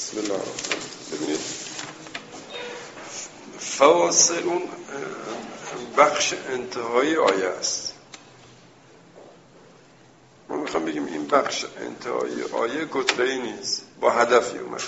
بسم الله الرحمن ببینید فواصل اون بخش انتهای آیه است. ما می‌خوام بگیم این بخش انتهای آیه گتره نیست. با هدفی اومده.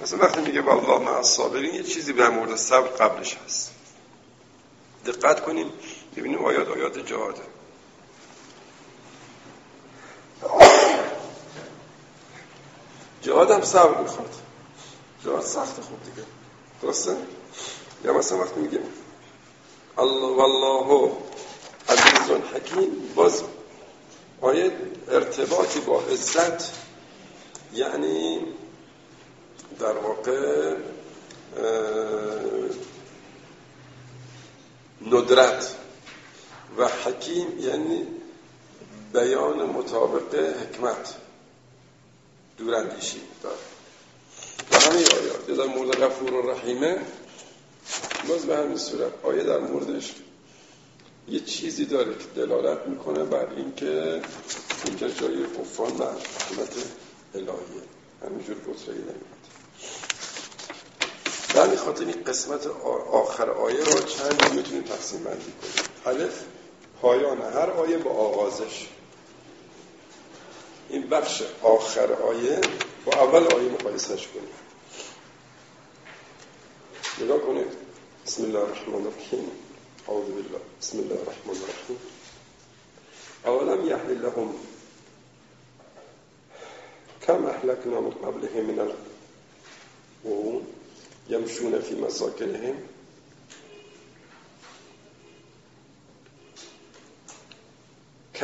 مثلا وقتی میگه والله مع الصابرین یه چیزی در مورد صبر قبلش هست. دقت کنیم. ببینیم آیات آیات جهاده. جهاد هم صبر می‌خواد. جهاد سخت خوب دیگه. درسته؟ یا مثلا وقتی میگیم الله والله عزیز حکیم باز آیه ارتباطی با عزت یعنی در واقع ندرت و حکیم یعنی بیان مطابق حکمت. دوراندیشی داره. و همه آیات در مورد غفور و رحیمه باز به همین صورت آیه در موردش یه چیزی داره که دلالت می‌کنه بر اینکه اینجا جای کفان و حکمت الهیه. همینجور گتره نمیاد در همین خاطر این قسمت آخر آیه را چند می‌تونیم تقسیم بندی کنیم. الف پایان هر آیه با آغازش. این بخش آخر آیه با اول آیه مقایسش کنیم. نگاه کنید. بسم الله الرحمن الرحیم. اعوذ بالله. بسم الله الرحمن الرحیم. اولم یحل لهم كم اهلكنا من قبلهم من القرون يمشون في مساكنهم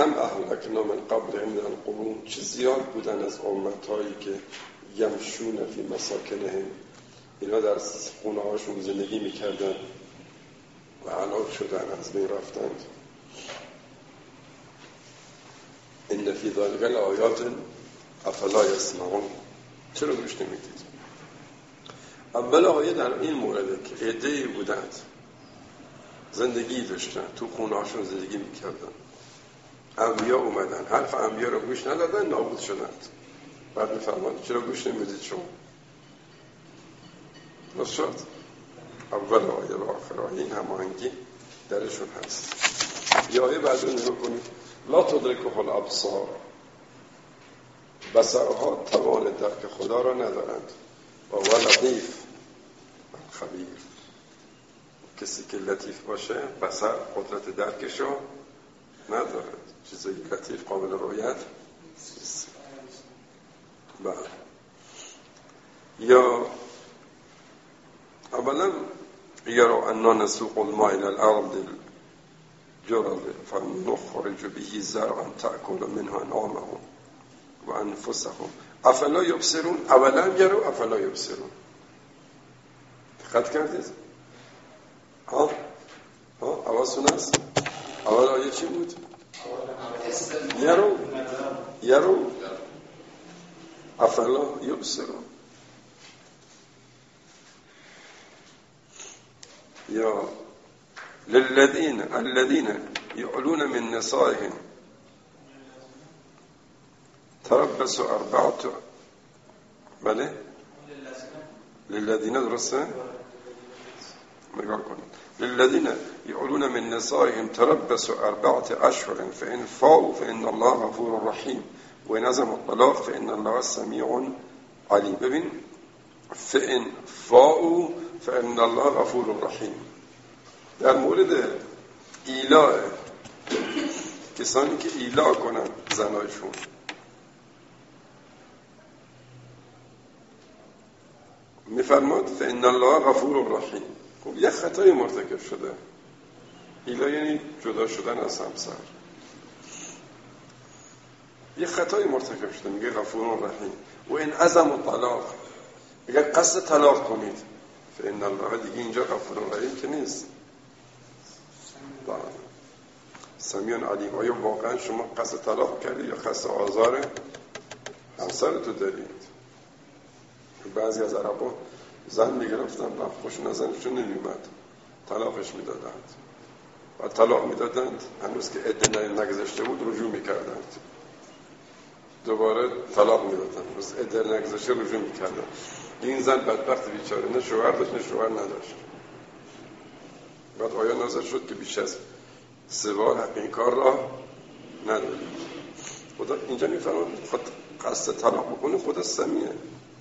کم اهلکنا من قبل من القرون چه زیاد بودن از امتهایی که یمشون فی مساکنهم. اینا در خونه هاشون زندگی می‌کردن و علاق شدن از بین رفتند این فی ذلک آیات افلا یسمعون. چرا گوش نمی‌دید؟ اول آیه در این مورده که عده بودند زندگی داشتن تو خونه هاشون زندگی می‌کردن. انبیا اومدن. حرف انبیا رو گوش ندادن نابود شدند بعد میفرمان چرا گوش نمی‌دید شما؟ درست شد؟ اول آیه و آخر آیه این هماهنگی درشون هست. یه آیه بعد رو کنید لا تدرکه الابصار. بسرها توان درک خدا را ندارند. و لطیف خبیر. کسی که لطیف باشه بسر قدرت درکشو ندارد. چیزایی لطیف قابل رویت بله. یا اولا یرو انا نسوق الماء الى الارض الجرد فنخرج به زرعا تاكل منه انعامهم وانفسهم افلا یبصرون؟ اولا یرو افلا یبصرون؟ دقت کردید؟ ها؟ ها؟ حواستون هست اول آیه چی بود؟ يرو يرو. أفلا يبصرون يا للذين الذين يعلون من نصائهم. تربصوا أربعة. بله للذين درسوا. ما يقولون للذين يعلون من نسائهم تربصوا أربعة أشهر فإن فاءوا فإن الله غفور رحيم. عزموا الطلاق فإن الله سميع عليم. ببین فإن فاءوا فإن الله غفور رحیم در مورد ایلاء کسانی که ایلا کنن زنایشون. میفرماد فإن الله غفور رحیم. خب یه خطای مرتکب شده. ایلا یعنی جدا شدن از همسر. یه خطای مرتکب شده میگه غفور رحیم. و این عزم و طلاق. اگر قصد طلاق کنید. فإن الله دیگه اینجا غفور رحیم که نیست. بله. سمیان علیم. آیا واقعا شما قصد طلاق کردید یا قصد آزار همسر تو دارید؟ بعضی از عربا زن می‌گرفتن و خوش نزنشون نمیمد طلاقش می‌دادند. و طلاق می‌دادند. هنوز که عده نگذشته بود رجوع می‌کردند. دوباره طلاق می‌دادن بس ادر نگذاشه رجوع می‌کردن این زن بدبخت بیچاره نه شوهر داشت نه شوهر نداشت. بعد آیا نازل شد که بیش از سه بار این کار را نداری خدا اینجا میفرماد خود قصد طلاق بکنه خدا سمیه.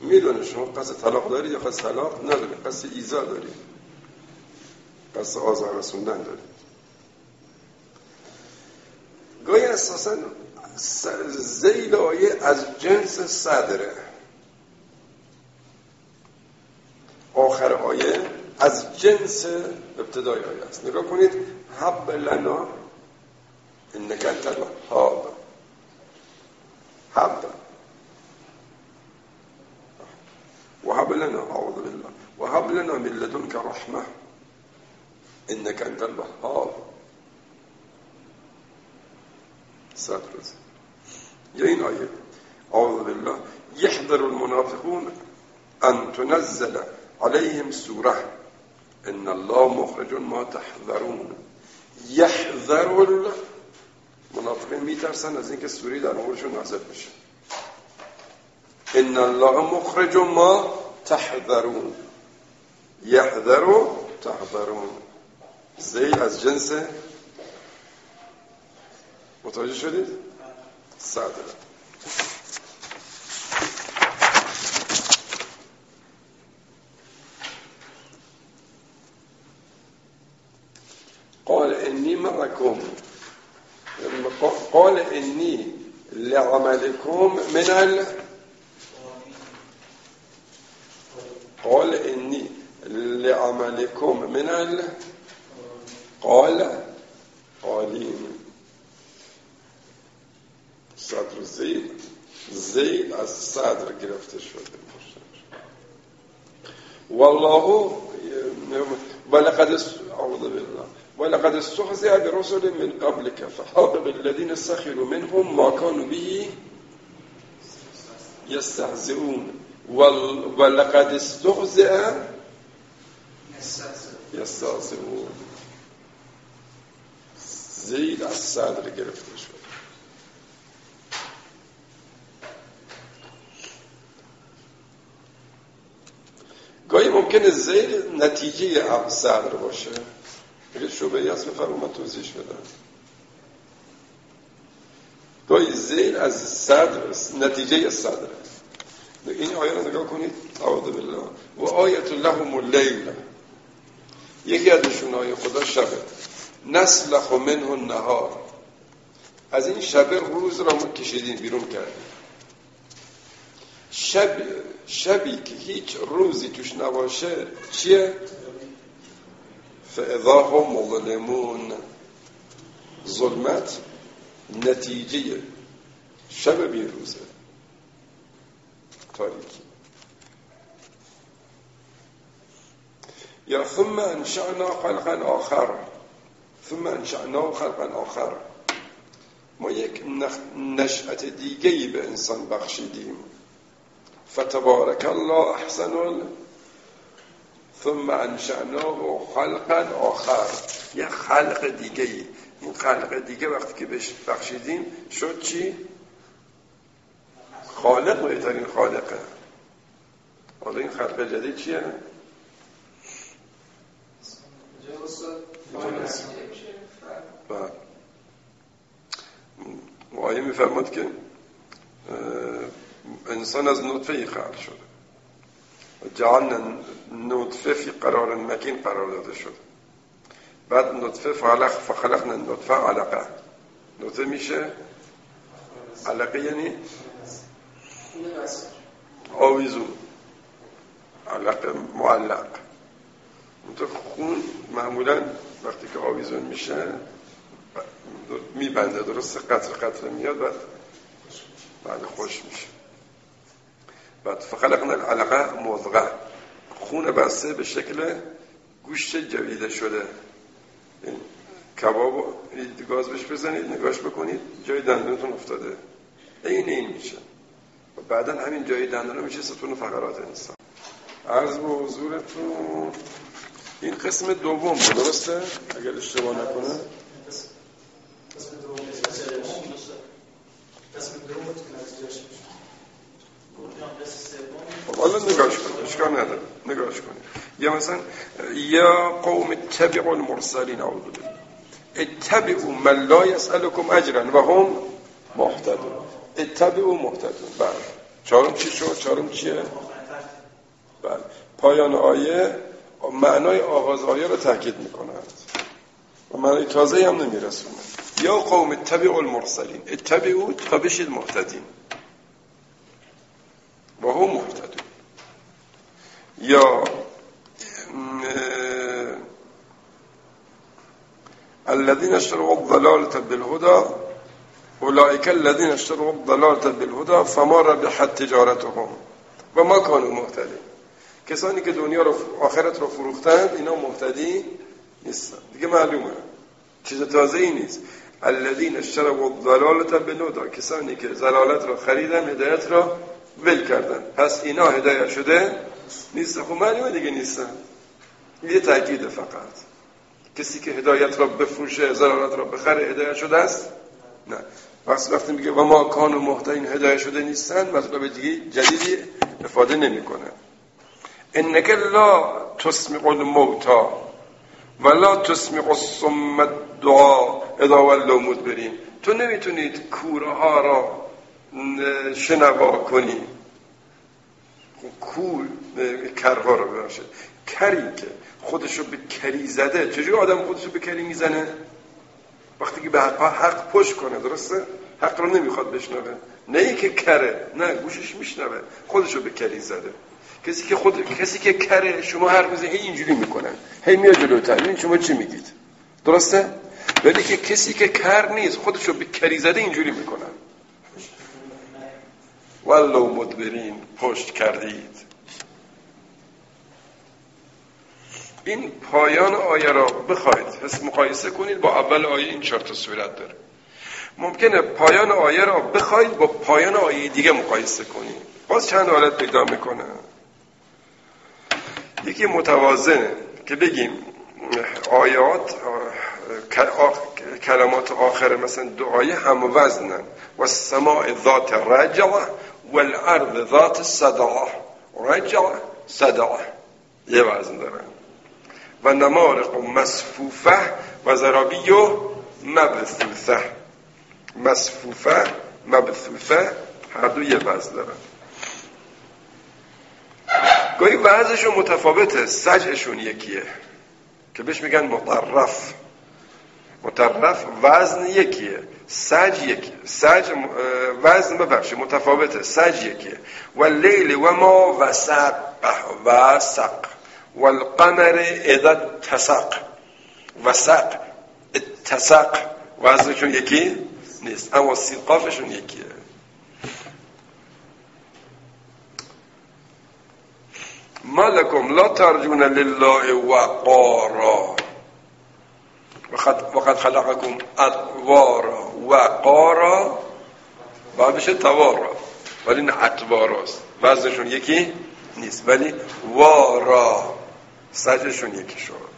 می‌دونه شما قصد طلاق داری یا قصد طلاق نداری قصد ایزا داری قصد آزار رسوندن داری. گاهی اساسا زیل آیه از جنس صدره. آخر آیه از جنس ابتدای آیه است. نگاه کنید حب لنا انك انت الوهاب حب. وهب لنا أعوذ بالله. وهب لنا من لدنك رحمة إنك أنت الوهاب. یا این آیه أعوذ بالله. يحذر المنافقون أن تنزل عليهم سورة. إن الله مخرج ما تحذرون. يحذر المنافقین میترسن از اینکه سوری در موردشون نازل بشه. إن الله مخرج ما تحذرون. يحذر تحذرون. زی از جنس متوجه شدید؟ صدر قال إني معكم. قال إني لعملكم من ال قال إني لعملكم من ال قال قالين صدر زید زید از صدر گرفته شده والله ولقد اعوذ بالله. ولقد استهزئ برسل من قبلك فحاق بالذين سخروا منهم ما كانوا به يستهزئون. ولقد استهزئ يستهزئون زید از صدر گرفته شد. گاهی ممکنه زیر نتیجه صدر باشه. اگه شبهی هست بفرم من توضیح بدم گاهی زیر از صدر نتیجه صدر این آیه رو نگاه کنید. اعوذ بالله. و آیت لهم اللیل. یکی از نشونهای خدا شبه. نسلخ منه النهار. از این شبه روز را ما کشیدیم بیرون کردیم. شب شبی که هیچ روزی توش نباشه چیه؟ فاذا هم مظلمون. ظلمت نتیجه شب بیروزه تاریکی. یا ثم انشأنا خلقا آخر. ثم انشأنا خلقا آخر. ما یک نشأت دیگه به انسان بخشیدیم. فتبارك الله احسن ثم انشأناه خلقا آخر. یه خلق دیگه ای این خلق دیگه وقتی که بهش بخشیدیم شد چی؟ خالق. بهترین خالقه. حالا این خلق جدید چیه؟ بله. آیه میفرماد که انسان از نطفه خلق شده. جعلنا نطفه فی قرار مکین قرار داده شد بعد نطفه فخلق فخلقنا نطفه علقه. نطفه میشه علقه یعنی آویزون. علقه معلق. خون معمولا وقتی که آویزون میشه میبنده درست قطر قطر میاد بعد بعد خوش میشه. بعد فخلقنا العلقه مضغه خون بسته به شکل گوشت جویده شده. این کباب گاز بهش بزنید نگاش بکنید جای دندونتون افتاده. این این میشه. و بعدا همین جای دندون میشه ستون فقرات انسان. عرض به حضورتون. این قسم دوم درسته؟ اگر اشتباه نکنه قسم دوم نتیجه حالا نگاش کن اشکال نداره. نگاش کن. یا مثلا یا قوم اتبعوا المرسلین اعوذ بالله. اتبعوا من لا يسألكم اجرا و هم محتدون. اتبعوا محتدون. بله. چهارم چی شد؟ چهارم چیه؟ بله. پایان آیه معنای آغاز آیه رو تاکید می‌کنند و معنای تازه هم نمیرسونه. یا قوم اتبعوا المرسلین. اتبعوا تا بشید محتدین و هم محتدون یا الذين اشتروا الضلالة بالهدى اولئك الذين اشتروا الضلالة بالهدى فما ربحت تجارتهم. و ما كانوا مهتدين کسانی که دنیا رو آخرت رو فروختند اینا مهتدی نیستن. دیگه معلومه. چیز تازه ای نیست. الذين اشتروا الضلالة بالهدى کسانی که زلالت رو خریدن هدایت رو ول کردن. پس اینا هدایت شده نیست خب معلومه دیگه نیستن. یه تاکید فقط. کسی که هدایت را بفروشه زلالت را بخره هدایت شده است؟ نه. وقتی وقتی میگه و ما کان و محتین هدایت شده نیستن مطلب دیگه جدیدی افاده نمی‌کنه. انک لا تسمع الموتا ولا تسمع الصم الدعا اذا ولوا مدبرین تو نمی‌تونید کوره ها را شنوا کنی. کور کرها رو ببخشید. کری که خودشو به کری زده. چجوری آدم خودشو به کری می‌زنه؟ وقتی که به حق, حق پشت کنه درسته؟ حق رو نمی‌خواد بشنوه. نه ای که کره نه گوشش میشنوه. خودشو به کری زده. کسی که خود کسی که کره شما حرف می‌زنه هی اینجوری می‌کنن هی میاد جلوتر. این شما چی میگید؟ درسته؟ ولی که کسی که کر نیست خودشو به کری زده اینجوری می‌کنن ولو مدبرین پشت کردید. این پایان آیه را بخواید. حس مقایسه کنید با اول آیه این چهار تا صورت داره. ممکنه پایان آیه را بخواید با پایان آیه دیگه مقایسه کنید. باز چند حالت پیدا می‌کنه؟ یکی متوازنه که بگیم آیات کلمات آخر مثلا دعای هم وزنن. و سماع ذات رجعه و الارض ذات صدعه. رجعه صدعه. یه وزن دارن. و نمارق مصفوفه و زرابی و مبثوثه. مصفوفه مبثوثه هر دو یه وزن دارن. گاهی وزنشون متفاوته سجعشون یکیه. که بهش میگن مطرف. مطرف وزن یکیه. سج یکی. سج وزن ببخشید متفاوته. سج یکیه. و لیل و ما وسق وسق والقمر اذا تسق وسق اتسق. وزنشون یکی نیست. اما سیقافشون یکیه. ما لكم لا ترجون لله وقارا. وقد, خلقكم ادوارا وقارا. باید بشه توارا. ولی نه اتواراست وزنشون یکی نیست. ولی وارا. سجشون یکی شد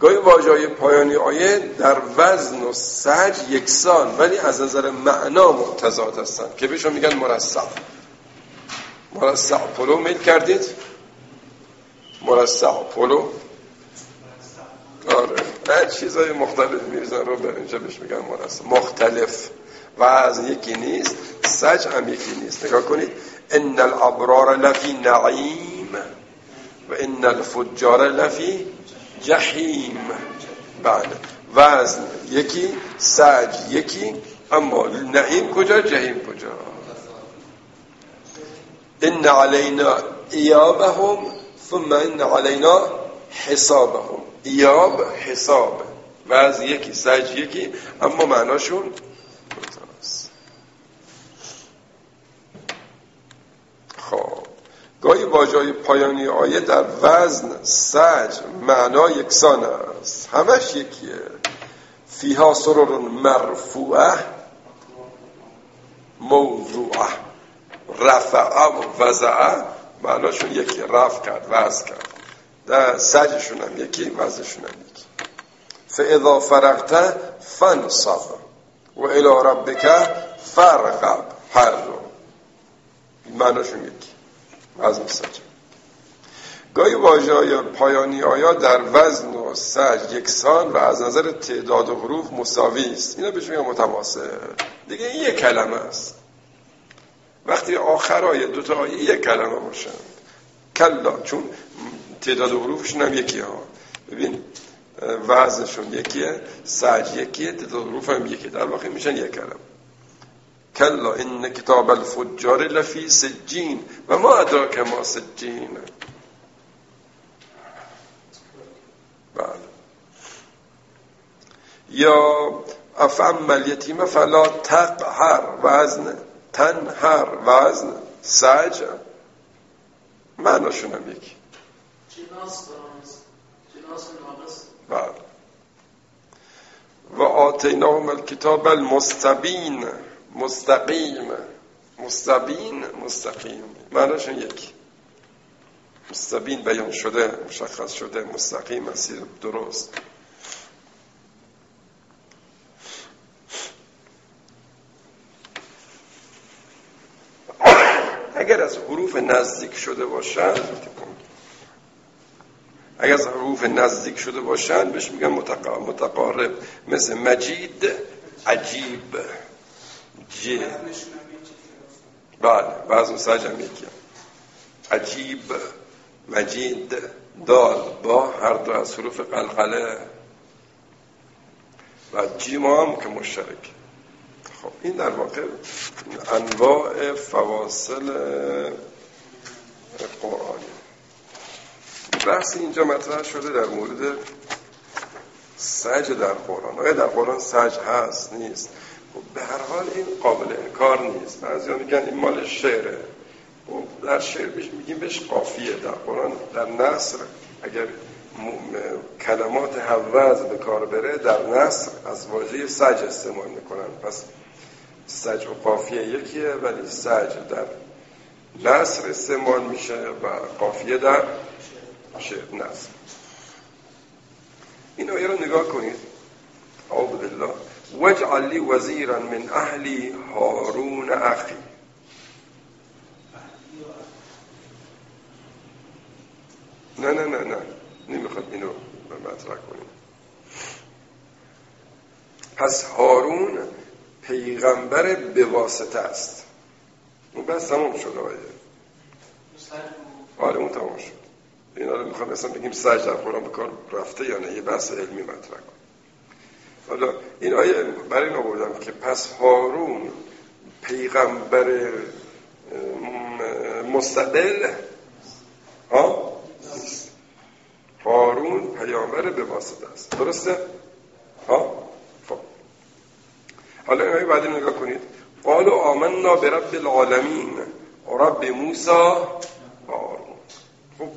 گاهی واژه پایانی آیه در وزن و سج یکسان ولی از نظر معنا متضاد هستند که بهشون میگن مرصع. مرصع پلو میل کردید؟ مرصع پلو؟ آره. چیزای مختلف میریزن رو به اینجا بهش میگن مرصع. مختلف. وزن یکی نیست سج هم یکی نیست. نگاه کنید. ان الابرار لفی نعیم و ان الفجار لفی جحیم. بله. وزن یکی سج یکی اما نعیم کجا؟ جهیم کجا؟ ان علینا ایابهم ثم ان علینا حسابهم. ایاب حساب. وزن یکی سج یکی اما معناشون خب گاهی واژه پایانی آیه در وزن سج معنا یکسان است. همش یکیه. فیها سرور مرفوعه موضوعه. رفعه و وزعه معناشون یکی. رفع کرد وزن کرد. در سجشون هم یکی وزنشون هم یکی. فاذا فرغت فنصب و الى ربک فرقب هر رو معناشون یکی. وزن و گاهی واژه پایانی آیا در وزن و سج یکسان و از نظر تعداد و حروف مساوی است. اینا بهش میگن دیگه این یک کلمه است. وقتی آخرای دو تا آیه یک کلمه باشن. کلا چون تعداد حروفشون هم یکی ها. ببین وزنشون یکیه سج یکیه تعداد حروف هم یکی در واقع میشن یک کلمه. کلا این کتاب الفجار لفی سجین و ما ادراک ما سجین. بله. یا افعم الیتیم فلا تقهر وزن تنهر وزن سج معناشون هم یکی. بله. و آتیناهم الکتاب المستبین. مستقیم. مستبین مستقیم. معناشون یکی مستبین بیان شده مشخص شده مستقیم مسیر درست. اگر از حروف نزدیک شده باشن اگر از حروف نزدیک شده باشن بهش میگن متقارب. مثل مجید عجیب. ج بله بعض سجم یکی. عجیب مجید دال با هر دو از حروف قلقله. و جیم هم که مشترک. خب این در واقع انواع فواصل قرآنی بحث اینجا مطرح شده در مورد سج در قرآن. آیا در قرآن سج هست؟ نیست. به هر حال این قابل انکار نیست. بعضی میگن این مال شعره. خب در شعر بهش میگیم بهش قافیه. در قرآن در نصر اگر کلمات حوض به کار بره در نصر از واژه سج استعمال می‌کنن. پس سج و قافیه یکیه ولی سج در نصر استعمال میشه و قافیه در شعر نصر این آیه رو نگاه کنید. اعوذ بالله. وجعل لی وزیرا من اهلی هارون اخی نه نه نه نه. نمی‌خواد اینو مطرح کنیم. پس هارون پیغمبر به واسطه است. اون بس تمام شد آیه آره اون تمام شد. این رو می‌خوام اصلا بگیم سج در قرآن به کار رفته یا نه یه بحث علمی مطرح کن. حالا این آیه برای این آوردم که پس هارون پیغمبر مستقل ها؟ هارون پیامبر به واسطه است. درسته؟ ها؟ خب. حالا این بعد نگاه کنید. قالوا آمنا برب العالمین. رب موسی و هارون. خب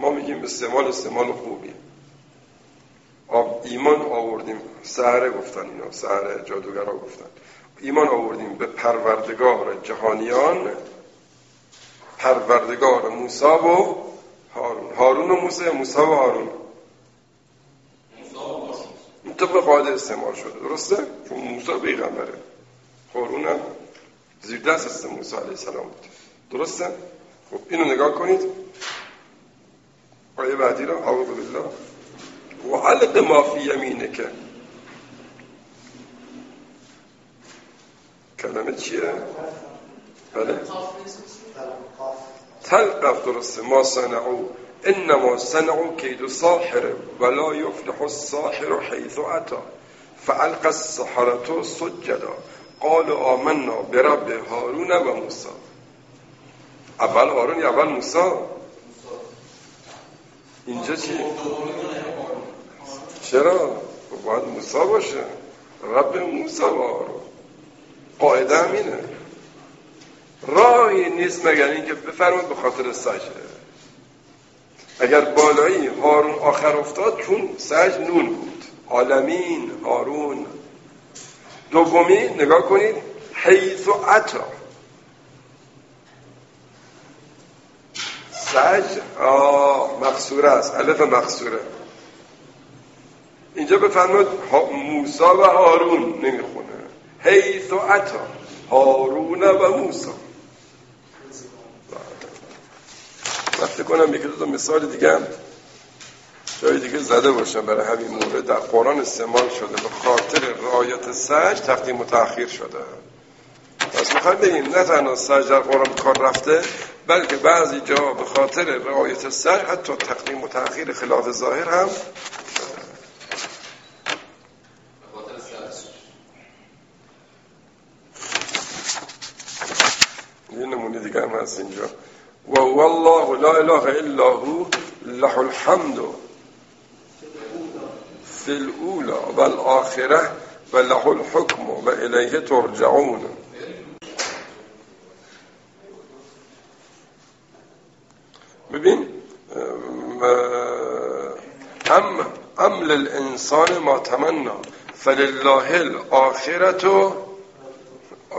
ما میگیم استعمال استعمال خوبی. ایمان آوردیم. سهره گفتن اینا سهره جادوگرا گفتن. ایمان آوردیم به پروردگار جهانیان پروردگار موسی و هارون. هارون و موسی موسی و هارون. این طبق قاعده استعمال شده. درسته؟ چون موسی پیغمبره. هارون هم زیر دست است موسی علیه السلام. بود درسته؟ خب اینو نگاه کنید. آیه بعدی رو. اعوذ بالله. و علق ما فی یمینه که کلمه چیه؟ بله. تلقف درسته. ما صنعو. انما صنعو کید ساحر ولا یفلح الساحر حیث اتا. فالق السحرة سجدا. قال آمنا برب هارون و موسی اول هارون یا اول موسی اینجا چی؟ چرا؟ باید موسی باشه. رب موسی و هارون قاعده همینه راهی نیست مگر اینکه بفرماد به خاطر سجده. اگر بالایی هارون آخر افتاد چون سج نون بود. عالمین هارون. دومی نگاه کنید حیث و عطا. سج آه مقصوره است. الف مقصوره. اینجا بفرماد موسا و هارون نمی‌خونه. حیث و عطا هارون و موسی. من فکر کنم یکی دو مثال دیگه جای دیگه زده باشم. برای همین مورد در قرآن استعمال شده. به خاطر رعایت سج تقدیم و شده. پس می‌خوایم بگیم نه تنها سج در قرآن کار رفته بلکه بعضی جا به خاطر رعایت سج حتی تقدیم و تأخیر خلاف ظاهر هم هست اینجا و والله لا اله الا هو له الحمد في الاولى والآخره و له الحكم و الیه ترجعون ببین ام ام للانسان ما تمنا فلله الاخرة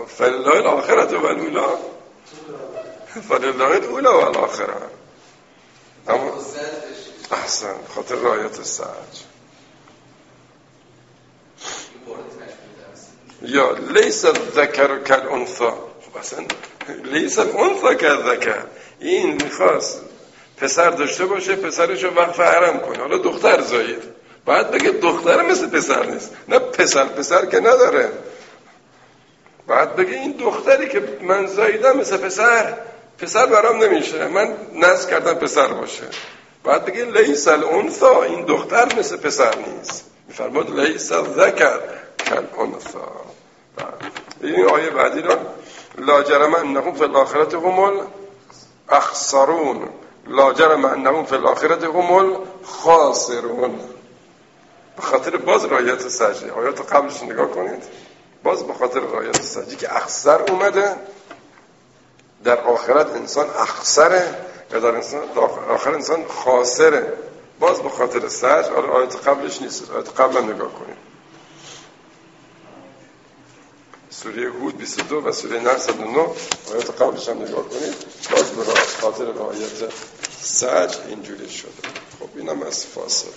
فلله الاخرة و الاولا فلله الاولا و الاخره. اما احسن خاطر رایت سرج یا لیس الذکر کل انثا اصلا لیس الانثا کل ذکر این می‌خواست پسر داشته باشه پسرشو وقف حرم کنه. حالا دختر زایید باید بگه دختر مثل پسر نیست. نه پسر پسر که نداره. باید بگه این دختری که من زاییدم مثل پسر. پسر برام نمیشه. من نز کردم پسر باشه. باید بگه لیس الانثا این دختر مثل پسر نیست. میفرماد لیس الذکر کل انثا این آیه بعدی را لا جرم انهم فی الاخرت هم الاخسرون. لا جرم انهم فی الاخرت هم الخاسرون. به خاطر باز رایت سجده. آیات قبلش نگاه کنید. باز به خاطر رایت سجده که اخسر اومده. در آخرت انسان اخسره یا در انسان آخر انسان خاسره. باز به خاطر سجد آره آیت قبلش نیست. آیت قبل نگاه کنید سوره هود 22 و سوره نحل 109 آیات قبلش هم نگاه کنید. باز به خاطر رعایت سجد اینجوری شده. خب اینم از فاصله.